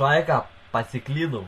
Schleicher, bei Ciclino